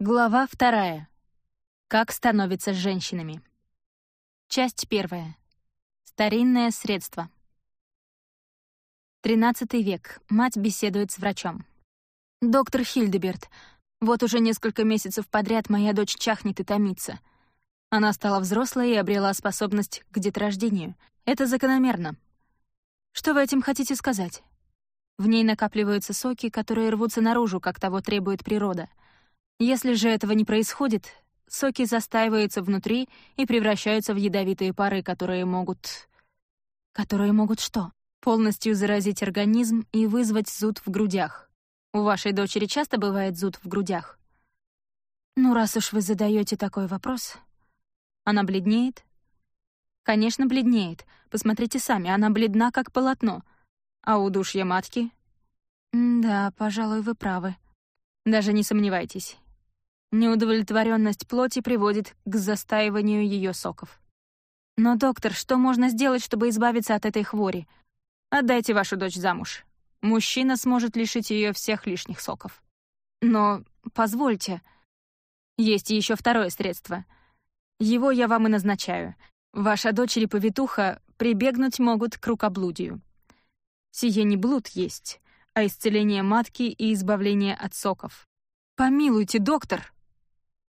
Глава вторая. Как становятся женщинами. Часть первая. Старинное средство. 13 век. Мать беседует с врачом. «Доктор Хильдеберт, вот уже несколько месяцев подряд моя дочь чахнет и томится. Она стала взрослой и обрела способность к деторождению. Это закономерно. Что вы этим хотите сказать? В ней накапливаются соки, которые рвутся наружу, как того требует природа — если же этого не происходит, соки застаиваются внутри и превращаются в ядовитые пары, которые могут... Которые могут что? Полностью заразить организм и вызвать зуд в грудях. У вашей дочери часто бывает зуд в грудях? Ну, раз уж вы задаете такой вопрос... Она бледнеет? Конечно, бледнеет. Посмотрите сами, она бледна, как полотно. А удушье матки? Да, пожалуй, вы правы. Даже не сомневайтесь. Неудовлетворенность плоти приводит к застаиванию ее соков. Но, доктор, что можно сделать, чтобы избавиться от этой хвори? Отдайте вашу дочь замуж. Мужчина сможет лишить ее всех лишних соков. Но позвольте. Есть еще второе средство. Его я вам и назначаю. Ваша дочери повитуха прибегнуть могут к рукоблудию. Сие не блуд есть, а исцеление матки и избавление от соков. Помилуйте, доктор!